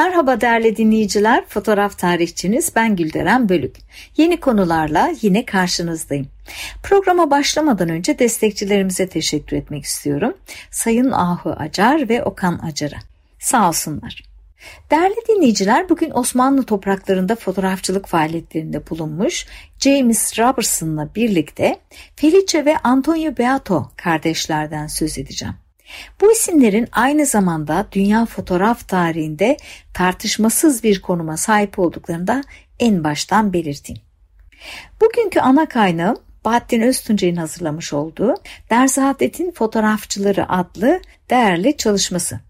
Merhaba değerli dinleyiciler, fotoğraf tarihçiniz ben Gülderen Bölük. Yeni konularla yine karşınızdayım. Programa başlamadan önce destekçilerimize teşekkür etmek istiyorum. Sayın Ahu Acar ve Okan Acar'a. Sağ olsunlar. Değerli dinleyiciler bugün Osmanlı topraklarında fotoğrafçılık faaliyetlerinde bulunmuş James Robertson'la birlikte Felice ve Antonio Beato kardeşlerden söz edeceğim. Bu isimlerin aynı zamanda dünya fotoğraf tarihinde tartışmasız bir konuma sahip olduklarını da en baştan belirteyim. Bugünkü ana kaynağım Bahattin Öztuncay'ın hazırlamış olduğu Dersaadet'in Fotoğrafçıları adlı değerli çalışması.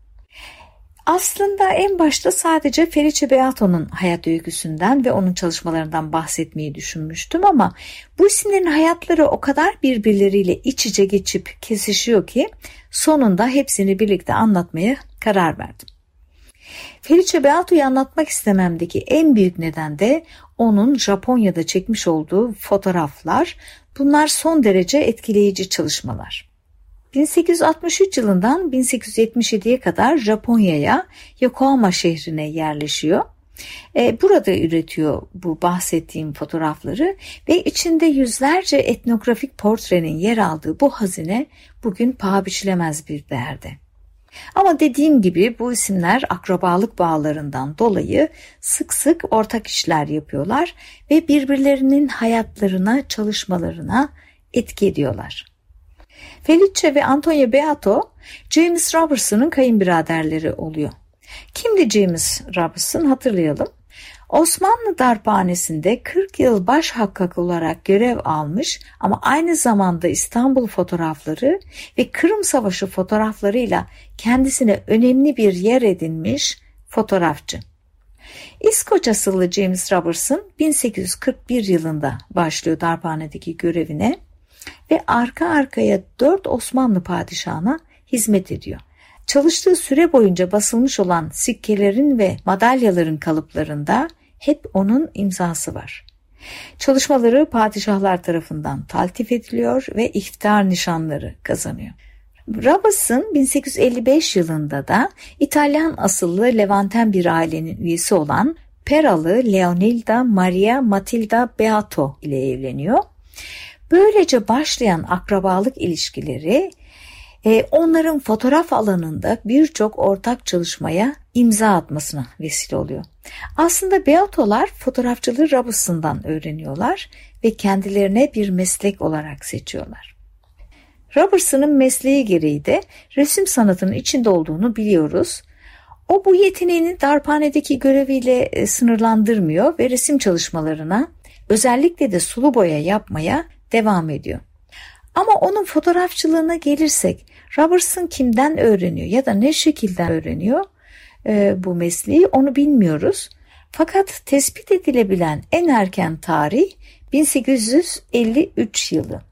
Aslında en başta sadece Felice Beato'nun hayat öyküsünden ve onun çalışmalarından bahsetmeyi düşünmüştüm ama bu isimlerin hayatları o kadar birbirleriyle iç içe geçip kesişiyor ki sonunda hepsini birlikte anlatmaya karar verdim. Felice Beato'yu anlatmak istememdeki en büyük neden de onun Japonya'da çekmiş olduğu fotoğraflar. Bunlar son derece etkileyici çalışmalar. 1863 yılından 1877'ye kadar Japonya'ya Yokohama şehrine yerleşiyor. E, burada üretiyor bu bahsettiğim fotoğrafları ve içinde yüzlerce etnografik portrenin yer aldığı bu hazine bugün paha biçilemez bir değerde. Ama dediğim gibi bu isimler akrabalık bağlarından dolayı sık sık ortak işler yapıyorlar ve birbirlerinin hayatlarına, çalışmalarına etki ediyorlar. Felice ve Antonio Beato, James Robertson'ın kayınbiraderleri oluyor. Kimdi James Robertson hatırlayalım. Osmanlı darphanesinde 40 yıl baş hakkak olarak görev almış ama aynı zamanda İstanbul fotoğrafları ve Kırım Savaşı fotoğraflarıyla kendisine önemli bir yer edinmiş fotoğrafçı. İskoç asıllı James Robertson 1841 yılında başlıyor darphanedeki görevine ve arka arkaya dört Osmanlı padişahına hizmet ediyor. Çalıştığı süre boyunca basılmış olan sikkelerin ve madalyaların kalıplarında hep onun imzası var. Çalışmaları padişahlar tarafından taltif ediliyor ve iftihar nişanları kazanıyor. Robertson 1855 yılında da İtalyan asıllı Levanten bir ailenin üyesi olan Peralı Leonilda Maria Matilda Beato ile evleniyor. Böylece başlayan akrabalık ilişkileri e, onların fotoğraf alanında birçok ortak çalışmaya imza atmasına vesile oluyor. Aslında Beatolar fotoğrafçılığı Robertson'dan öğreniyorlar ve kendilerine bir meslek olarak seçiyorlar. Robertson'ın mesleği gereği de resim sanatının içinde olduğunu biliyoruz. O bu yeteneğini darphanedeki göreviyle e, sınırlandırmıyor ve resim çalışmalarına özellikle de sulu boya yapmaya devam ediyor. Ama onun fotoğrafçılığına gelirsek Robertson kimden öğreniyor ya da ne şekilde öğreniyor e, bu mesleği onu bilmiyoruz. Fakat tespit edilebilen en erken tarih 1853 yılı.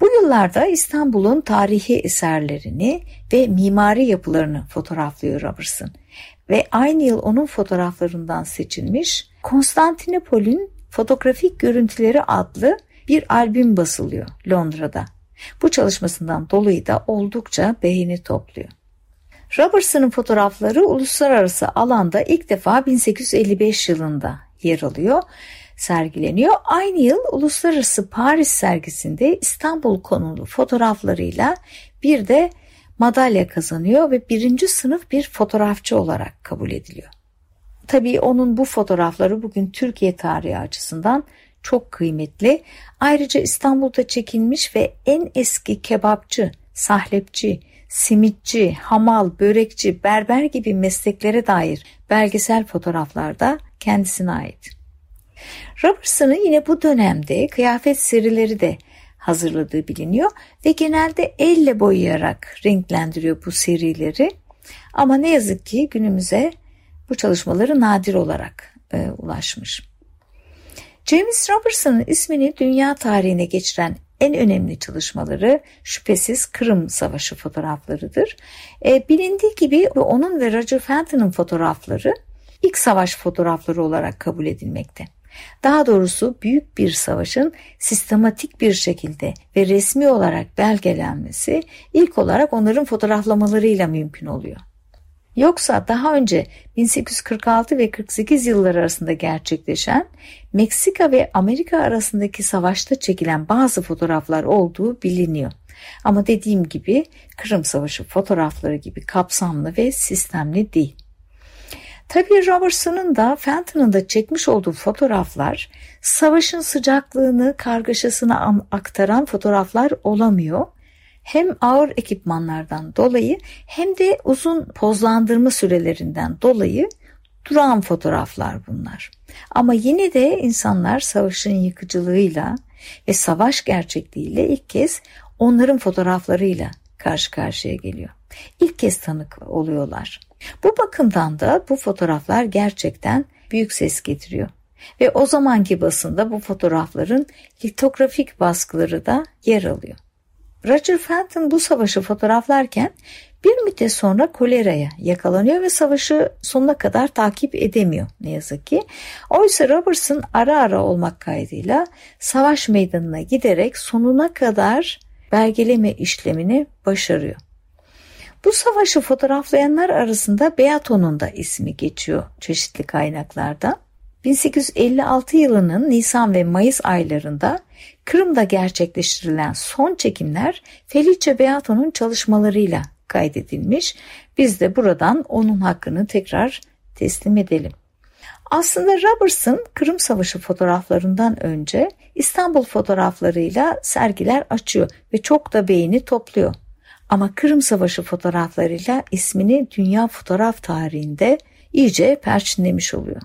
Bu yıllarda İstanbul'un tarihi eserlerini ve mimari yapılarını fotoğraflıyor Robertson ve aynı yıl onun fotoğraflarından seçilmiş Konstantinopol'ün fotoğrafik görüntüleri adlı bir albüm basılıyor Londra'da. Bu çalışmasından dolayı da oldukça beğeni topluyor. Robertson'ın fotoğrafları uluslararası alanda ilk defa 1855 yılında yer alıyor, sergileniyor. Aynı yıl Uluslararası Paris sergisinde İstanbul konulu fotoğraflarıyla bir de madalya kazanıyor ve birinci sınıf bir fotoğrafçı olarak kabul ediliyor. Tabii onun bu fotoğrafları bugün Türkiye tarihi açısından çok kıymetli. Ayrıca İstanbul'da çekilmiş ve en eski kebapçı, sahlepçi, simitçi, hamal, börekçi, berber gibi mesleklere dair belgesel fotoğraflarda kendisine ait. Robertson'ın yine bu dönemde kıyafet serileri de hazırladığı biliniyor ve genelde elle boyayarak renklendiriyor bu serileri. Ama ne yazık ki günümüze bu çalışmaları nadir olarak e, ulaşmış. James Robertson'ın ismini dünya tarihine geçiren en önemli çalışmaları şüphesiz Kırım Savaşı fotoğraflarıdır. E, bilindiği gibi onun ve Roger Fenton'ın fotoğrafları ilk savaş fotoğrafları olarak kabul edilmekte. Daha doğrusu büyük bir savaşın sistematik bir şekilde ve resmi olarak belgelenmesi ilk olarak onların fotoğraflamalarıyla mümkün oluyor. Yoksa daha önce 1846 ve 48 yılları arasında gerçekleşen Meksika ve Amerika arasındaki savaşta çekilen bazı fotoğraflar olduğu biliniyor. Ama dediğim gibi Kırım Savaşı fotoğrafları gibi kapsamlı ve sistemli değil. Tabii Robertson'ın da Fenton'ın da çekmiş olduğu fotoğraflar savaşın sıcaklığını, kargaşasını aktaran fotoğraflar olamıyor hem ağır ekipmanlardan dolayı hem de uzun pozlandırma sürelerinden dolayı duran fotoğraflar bunlar. Ama yine de insanlar savaşın yıkıcılığıyla ve savaş gerçekliğiyle ilk kez onların fotoğraflarıyla karşı karşıya geliyor. İlk kez tanık oluyorlar. Bu bakımdan da bu fotoğraflar gerçekten büyük ses getiriyor. Ve o zamanki basında bu fotoğrafların litografik baskıları da yer alıyor. Roger Fenton bu savaşı fotoğraflarken bir müddet sonra koleraya yakalanıyor ve savaşı sonuna kadar takip edemiyor ne yazık ki. Oysa Robertson ara ara olmak kaydıyla savaş meydanına giderek sonuna kadar belgeleme işlemini başarıyor. Bu savaşı fotoğraflayanlar arasında Beato'nun da ismi geçiyor çeşitli kaynaklarda. 1856 yılının Nisan ve Mayıs aylarında Kırım'da gerçekleştirilen son çekimler Felice Beato'nun çalışmalarıyla kaydedilmiş. Biz de buradan onun hakkını tekrar teslim edelim. Aslında Robertson Kırım Savaşı fotoğraflarından önce İstanbul fotoğraflarıyla sergiler açıyor ve çok da beğeni topluyor. Ama Kırım Savaşı fotoğraflarıyla ismini dünya fotoğraf tarihinde iyice perçinlemiş oluyor.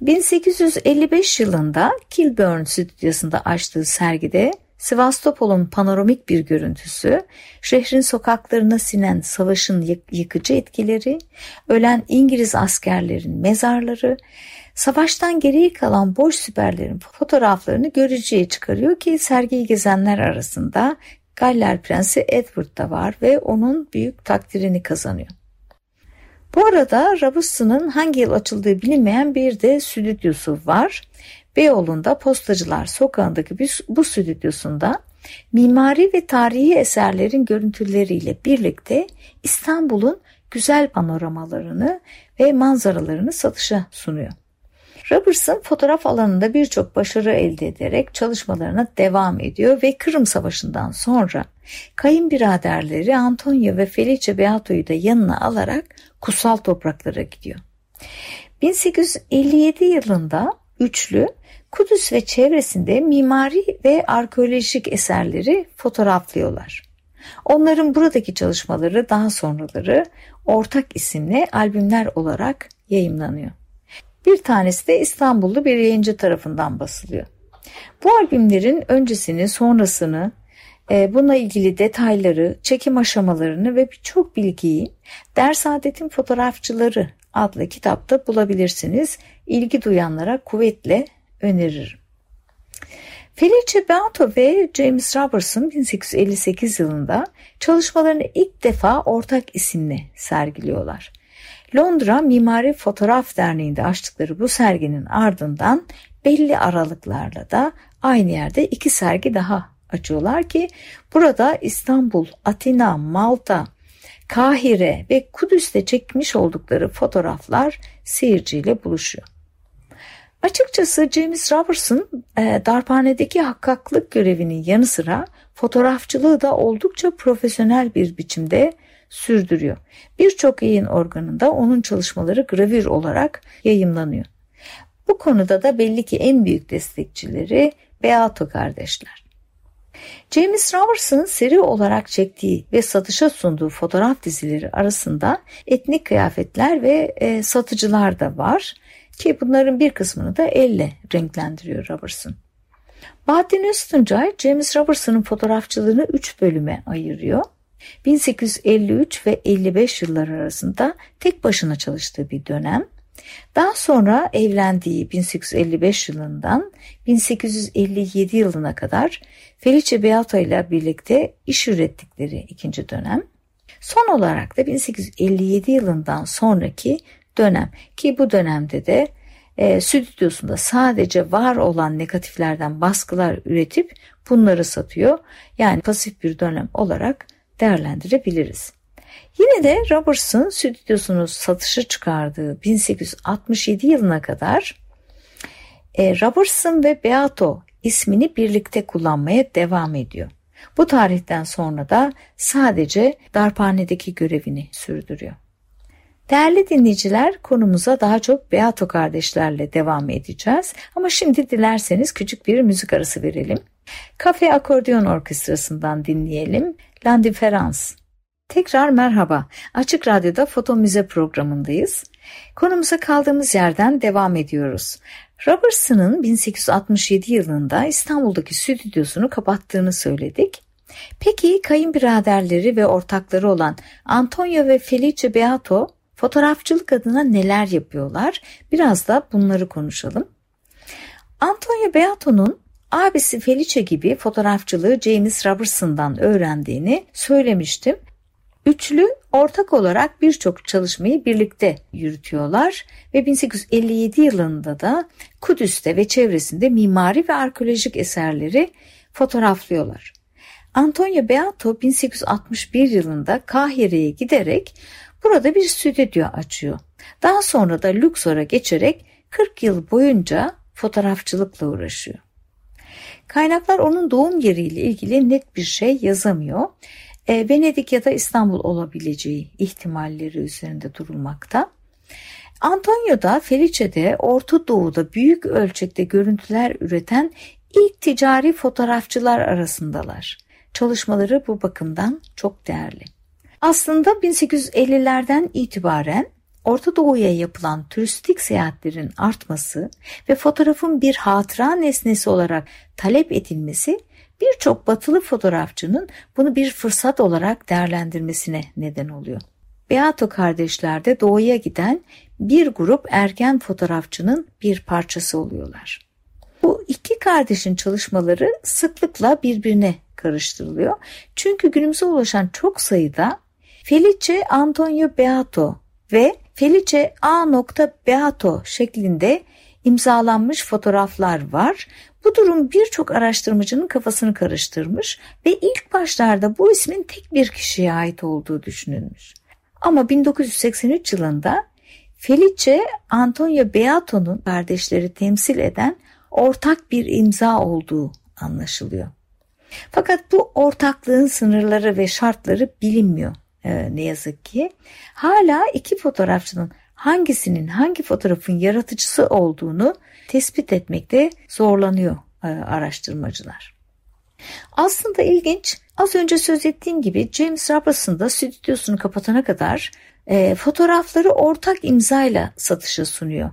1855 yılında Kilburn stüdyosunda açtığı sergide Sivastopol'un panoramik bir görüntüsü, şehrin sokaklarına sinen savaşın yıkıcı etkileri, ölen İngiliz askerlerin mezarları, savaştan geriye kalan boş süperlerin fotoğraflarını görücüye çıkarıyor ki sergiyi gezenler arasında Galler Prensi Edward da var ve onun büyük takdirini kazanıyor. Bu arada Robertson'ın hangi yıl açıldığı bilinmeyen bir de stüdyosu var. Beyoğlu'nda Postacılar Sokağı'ndaki bu stüdyosunda mimari ve tarihi eserlerin görüntüleriyle birlikte İstanbul'un güzel panoramalarını ve manzaralarını satışa sunuyor. Robertson fotoğraf alanında birçok başarı elde ederek çalışmalarına devam ediyor ve Kırım Savaşı'ndan sonra kayınbiraderleri Antonio ve Felice Beato'yu da yanına alarak kutsal topraklara gidiyor. 1857 yılında üçlü Kudüs ve çevresinde mimari ve arkeolojik eserleri fotoğraflıyorlar. Onların buradaki çalışmaları daha sonraları ortak isimle albümler olarak yayımlanıyor. Bir tanesi de İstanbullu bir yayıncı tarafından basılıyor. Bu albümlerin öncesini, sonrasını, bununla ilgili detayları, çekim aşamalarını ve birçok bilgiyi Ders Adet'in Fotoğrafçıları adlı kitapta bulabilirsiniz. İlgi duyanlara kuvvetle öneririm. Felice Beato ve James Robertson 1858 yılında çalışmalarını ilk defa ortak isimle sergiliyorlar. Londra Mimari Fotoğraf Derneği'nde açtıkları bu serginin ardından belli aralıklarla da aynı yerde iki sergi daha açıyorlar ki burada İstanbul, Atina, Malta, Kahire ve Kudüs'te çekmiş oldukları fotoğraflar seyirciyle buluşuyor. Açıkçası James Robertson e, darphanedeki hakkaklık görevinin yanı sıra fotoğrafçılığı da oldukça profesyonel bir biçimde sürdürüyor. Birçok yayın organında onun çalışmaları gravür olarak yayımlanıyor. Bu konuda da belli ki en büyük destekçileri Beato kardeşler. James Robertson'ın seri olarak çektiği ve satışa sunduğu fotoğraf dizileri arasında etnik kıyafetler ve e, satıcılar da var ki bunların bir kısmını da elle renklendiriyor Robertson. Bahattin Öztuncay, James Robertson'ın fotoğrafçılığını 3 bölüme ayırıyor. 1853 ve 55 yıllar arasında tek başına çalıştığı bir dönem. Daha sonra evlendiği 1855 yılından 1857 yılına kadar Felice Beato ile birlikte iş ürettikleri ikinci dönem. Son olarak da 1857 yılından sonraki dönem ki bu dönemde de e, stüdyosunda sadece var olan negatiflerden baskılar üretip bunları satıyor. Yani pasif bir dönem olarak değerlendirebiliriz. Yine de Robertson stüdyosunu satışa çıkardığı 1867 yılına kadar e, Robertson ve Beato ismini birlikte kullanmaya devam ediyor. Bu tarihten sonra da sadece darphanedeki görevini sürdürüyor. Değerli dinleyiciler konumuza daha çok Beato kardeşlerle devam edeceğiz. Ama şimdi dilerseniz küçük bir müzik arası verelim. Kafe Akordeon Orkestrası'ndan dinleyelim. L'Indifférence. Tekrar merhaba. Açık Radyo'da Foto Müze programındayız. Konumuza kaldığımız yerden devam ediyoruz. Robertson'ın 1867 yılında İstanbul'daki stüdyosunu kapattığını söyledik. Peki kayınbiraderleri ve ortakları olan Antonio ve Felice Beato fotoğrafçılık adına neler yapıyorlar? Biraz da bunları konuşalım. Antonio Beato'nun abisi Felice gibi fotoğrafçılığı James Robertson'dan öğrendiğini söylemiştim. Üçlü ortak olarak birçok çalışmayı birlikte yürütüyorlar ve 1857 yılında da Kudüs'te ve çevresinde mimari ve arkeolojik eserleri fotoğraflıyorlar. Antonio Beato 1861 yılında Kahire'ye giderek burada bir stüdyo açıyor. Daha sonra da Luxor'a geçerek 40 yıl boyunca fotoğrafçılıkla uğraşıyor. Kaynaklar onun doğum yeriyle ilgili net bir şey yazamıyor e, Venedik ya da İstanbul olabileceği ihtimalleri üzerinde durulmakta. Antonio da Felice'de Orta Doğu'da büyük ölçekte görüntüler üreten ilk ticari fotoğrafçılar arasındalar. Çalışmaları bu bakımdan çok değerli. Aslında 1850'lerden itibaren Orta Doğu'ya yapılan turistik seyahatlerin artması ve fotoğrafın bir hatıra nesnesi olarak talep edilmesi birçok batılı fotoğrafçının bunu bir fırsat olarak değerlendirmesine neden oluyor. Beato kardeşler de doğuya giden bir grup erken fotoğrafçının bir parçası oluyorlar. Bu iki kardeşin çalışmaları sıklıkla birbirine karıştırılıyor. Çünkü günümüze ulaşan çok sayıda Felice Antonio Beato ve Felice A. Beato şeklinde imzalanmış fotoğraflar var. Bu durum birçok araştırmacının kafasını karıştırmış ve ilk başlarda bu ismin tek bir kişiye ait olduğu düşünülmüş. Ama 1983 yılında Felice Antonio Beato'nun kardeşleri temsil eden ortak bir imza olduğu anlaşılıyor. Fakat bu ortaklığın sınırları ve şartları bilinmiyor e, ne yazık ki. Hala iki fotoğrafçının hangisinin hangi fotoğrafın yaratıcısı olduğunu tespit etmekte zorlanıyor e, araştırmacılar. Aslında ilginç az önce söz ettiğim gibi James Robertson da stüdyosunu kapatana kadar e, fotoğrafları ortak imzayla satışa sunuyor.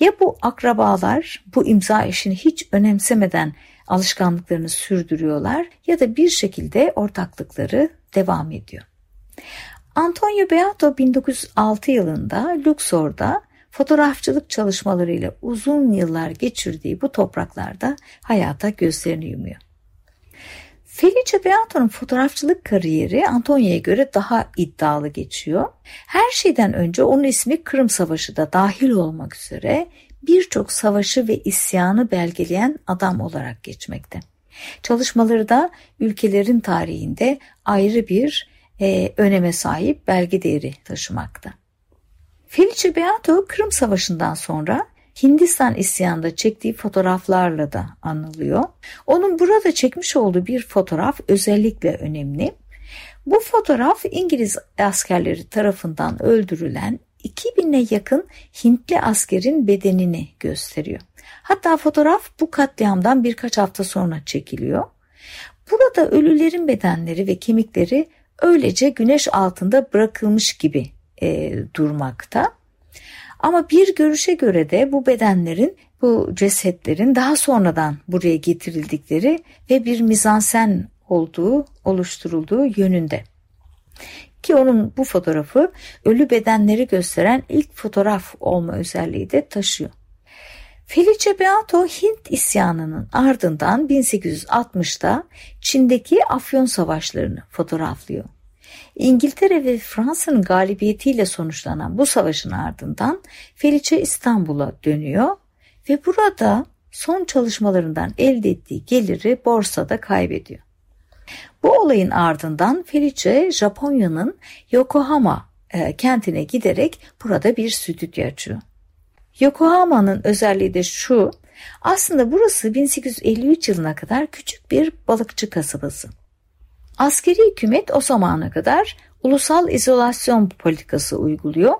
Ya bu akrabalar bu imza işini hiç önemsemeden alışkanlıklarını sürdürüyorlar ya da bir şekilde ortaklıkları devam ediyor. Antonio Beato 1906 yılında Luxor'da fotoğrafçılık çalışmalarıyla uzun yıllar geçirdiği bu topraklarda hayata gözlerini yumuyor. Felice Beato'nun fotoğrafçılık kariyeri Antonio'ya göre daha iddialı geçiyor. Her şeyden önce onun ismi Kırım Savaşı da dahil olmak üzere birçok savaşı ve isyanı belgeleyen adam olarak geçmekte. Çalışmaları da ülkelerin tarihinde ayrı bir e, öneme sahip belge değeri taşımakta. Felice Beato Kırım Savaşı'ndan sonra Hindistan isyanında çektiği fotoğraflarla da anılıyor. Onun burada çekmiş olduğu bir fotoğraf özellikle önemli. Bu fotoğraf İngiliz askerleri tarafından öldürülen 2000'e yakın Hintli askerin bedenini gösteriyor. Hatta fotoğraf bu katliamdan birkaç hafta sonra çekiliyor. Burada ölülerin bedenleri ve kemikleri öylece güneş altında bırakılmış gibi e, durmakta. Ama bir görüşe göre de bu bedenlerin, bu cesetlerin daha sonradan buraya getirildikleri ve bir mizansen olduğu, oluşturulduğu yönünde. Ki onun bu fotoğrafı ölü bedenleri gösteren ilk fotoğraf olma özelliği de taşıyor. Felice Beato Hint isyanının ardından 1860'da Çin'deki Afyon savaşlarını fotoğraflıyor. İngiltere ve Fransa'nın galibiyetiyle sonuçlanan bu savaşın ardından Felice İstanbul'a dönüyor ve burada son çalışmalarından elde ettiği geliri borsada kaybediyor. Bu olayın ardından Felice Japonya'nın Yokohama e, kentine giderek burada bir stüdyo açıyor. Yokohama'nın özelliği de şu, aslında burası 1853 yılına kadar küçük bir balıkçı kasabası. Askeri hükümet o zamana kadar ulusal izolasyon politikası uyguluyor.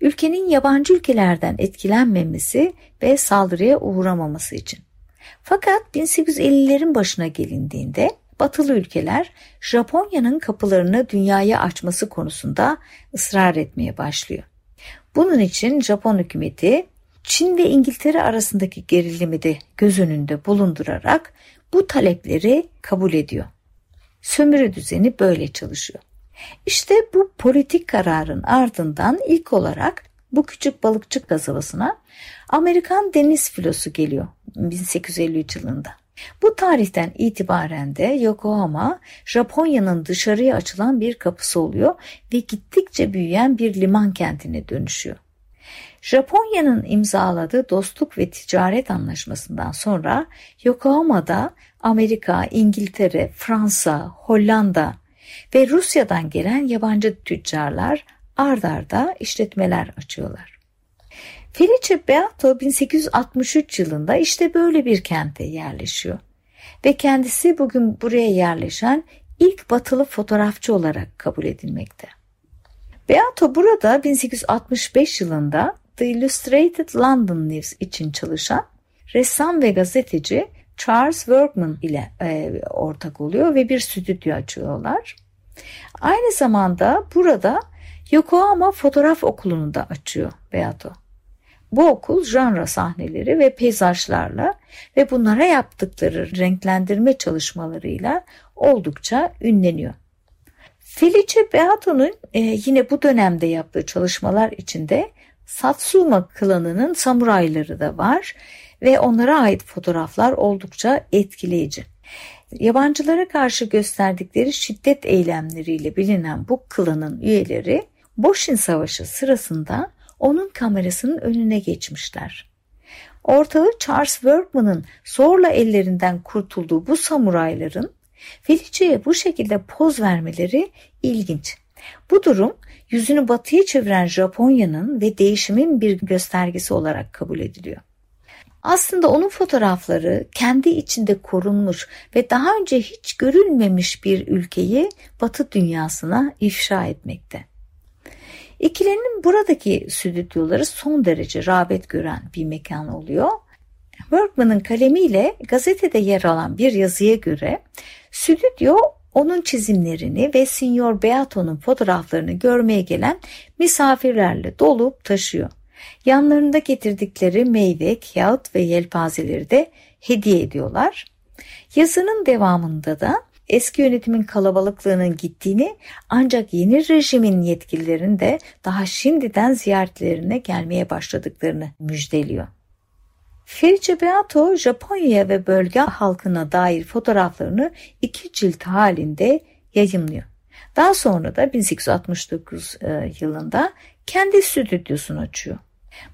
Ülkenin yabancı ülkelerden etkilenmemesi ve saldırıya uğramaması için. Fakat 1850'lerin başına gelindiğinde batılı ülkeler Japonya'nın kapılarını dünyaya açması konusunda ısrar etmeye başlıyor. Bunun için Japon hükümeti Çin ve İngiltere arasındaki gerilimi de göz önünde bulundurarak bu talepleri kabul ediyor. Sömürü düzeni böyle çalışıyor. İşte bu politik kararın ardından ilk olarak bu küçük balıkçı kasabasına Amerikan deniz filosu geliyor 1853 yılında. Bu tarihten itibaren de Yokohama Japonya'nın dışarıya açılan bir kapısı oluyor ve gittikçe büyüyen bir liman kentine dönüşüyor. Japonya'nın imzaladığı dostluk ve ticaret anlaşmasından sonra Yokohama'da Amerika, İngiltere, Fransa, Hollanda ve Rusya'dan gelen yabancı tüccarlar ard arda işletmeler açıyorlar. Felice Beato 1863 yılında işte böyle bir kente yerleşiyor ve kendisi bugün buraya yerleşen ilk batılı fotoğrafçı olarak kabul edilmekte. Beato burada 1865 yılında The Illustrated London News için çalışan ressam ve gazeteci Charles Workman ile e, ortak oluyor ve bir stüdyo açıyorlar. Aynı zamanda burada Yokohama Fotoğraf Okulu'nu da açıyor Beato. Bu okul janra sahneleri ve peyzajlarla ve bunlara yaptıkları renklendirme çalışmalarıyla oldukça ünleniyor. Felice Beato'nun e, yine bu dönemde yaptığı çalışmalar içinde Satsuma klanının samurayları da var ve onlara ait fotoğraflar oldukça etkileyici. Yabancılara karşı gösterdikleri şiddet eylemleriyle bilinen bu klanın üyeleri Boshin Savaşı sırasında onun kamerasının önüne geçmişler. Ortağı Charles Workman'ın zorla ellerinden kurtulduğu bu samurayların Felice'ye bu şekilde poz vermeleri ilginç. Bu durum yüzünü batıya çeviren Japonya'nın ve değişimin bir göstergesi olarak kabul ediliyor. Aslında onun fotoğrafları kendi içinde korunmuş ve daha önce hiç görülmemiş bir ülkeyi Batı dünyasına ifşa etmekte. İkilinin buradaki stüdyoları son derece rağbet gören bir mekan oluyor. Workman'ın kalemiyle gazetede yer alan bir yazıya göre stüdyo onun çizimlerini ve Signor Beato'nun fotoğraflarını görmeye gelen misafirlerle dolup taşıyor. Yanlarında getirdikleri meyve, kağıt ve yelpazeleri de hediye ediyorlar. Yazının devamında da eski yönetimin kalabalıklığının gittiğini ancak yeni rejimin yetkililerinin de daha şimdiden ziyaretlerine gelmeye başladıklarını müjdeliyor. Felice Beato Japonya ve bölge halkına dair fotoğraflarını iki cilt halinde yayınlıyor. Daha sonra da 1869 e, yılında kendi stüdyosunu açıyor.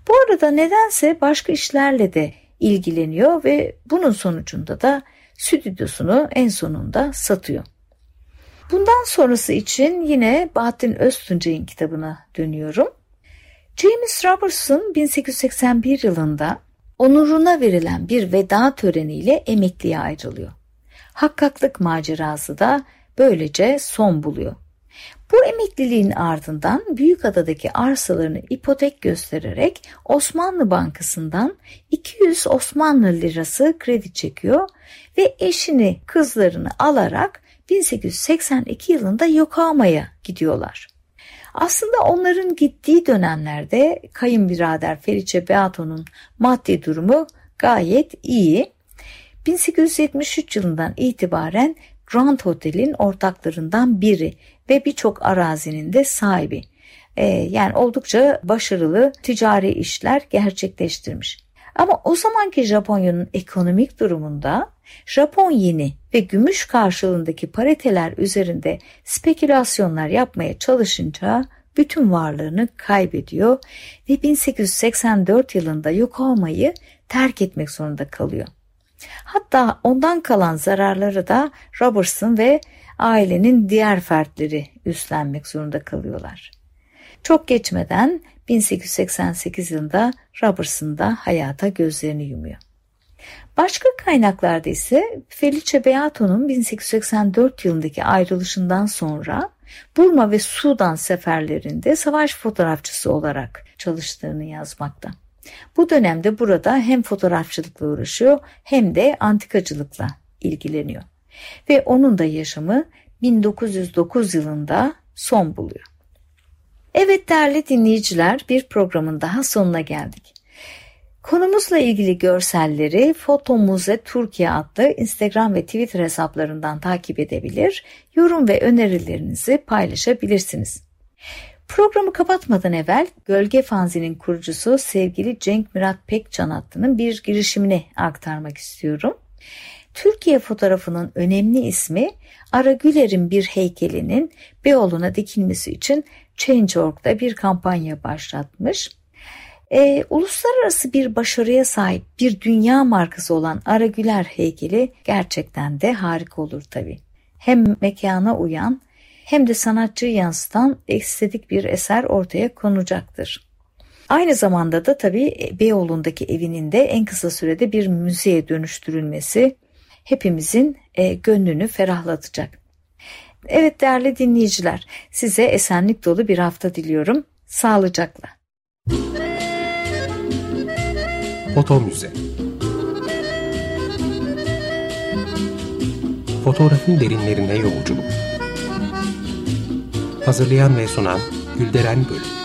Bu arada nedense başka işlerle de ilgileniyor ve bunun sonucunda da stüdyosunu en sonunda satıyor. Bundan sonrası için yine Bahattin Öztuncay'ın kitabına dönüyorum. James Robertson 1881 yılında onuruna verilen bir veda töreniyle emekliye ayrılıyor. Hakkaklık macerası da böylece son buluyor. Bu emekliliğin ardından Büyükada'daki arsalarını ipotek göstererek Osmanlı Bankası'ndan 200 Osmanlı lirası kredi çekiyor ve eşini, kızlarını alarak 1882 yılında Yokohama'ya gidiyorlar. Aslında onların gittiği dönemlerde kayınbirader Felice Beato'nun maddi durumu gayet iyi. 1873 yılından itibaren Grand Hotel'in ortaklarından biri ve birçok arazinin de sahibi. Ee, yani oldukça başarılı ticari işler gerçekleştirmiş. Ama o zamanki Japonya'nın ekonomik durumunda Japon yeni ve gümüş karşılığındaki pariteler üzerinde spekülasyonlar yapmaya çalışınca bütün varlığını kaybediyor ve 1884 yılında Yokohama'yı terk etmek zorunda kalıyor. Hatta ondan kalan zararları da Robertson ve ailenin diğer fertleri üstlenmek zorunda kalıyorlar. Çok geçmeden 1888 yılında Robertson hayata gözlerini yumuyor. Başka kaynaklarda ise Felice Beato'nun 1884 yılındaki ayrılışından sonra Burma ve Sudan seferlerinde savaş fotoğrafçısı olarak çalıştığını yazmakta. Bu dönemde burada hem fotoğrafçılıkla uğraşıyor hem de antikacılıkla ilgileniyor. Ve onun da yaşamı 1909 yılında son buluyor. Evet değerli dinleyiciler bir programın daha sonuna geldik. Konumuzla ilgili görselleri Foto Muze Türkiye adlı Instagram ve Twitter hesaplarından takip edebilir, yorum ve önerilerinizi paylaşabilirsiniz. Programı kapatmadan evvel Gölge Fanzi'nin kurucusu sevgili Cenk Murat Pekcan adının bir girişimini aktarmak istiyorum. Türkiye fotoğrafının önemli ismi Ara Güler'in bir heykelinin Beyoğlu'na dikilmesi için Change.org'da bir kampanya başlatmış. E, uluslararası bir başarıya sahip bir dünya markası olan Ara Güler heykeli gerçekten de harika olur tabii. Hem mekana uyan hem de sanatçıyı yansıtan estetik bir eser ortaya konacaktır. Aynı zamanda da tabii Beyoğlu'ndaki evinin de en kısa sürede bir müzeye dönüştürülmesi hepimizin e, gönlünü ferahlatacak. Evet değerli dinleyiciler size esenlik dolu bir hafta diliyorum. Sağlıcakla. Foto Müze Fotoğrafın derinlerine yolculuk Hazırlayan ve sunan Gülderen Bölüm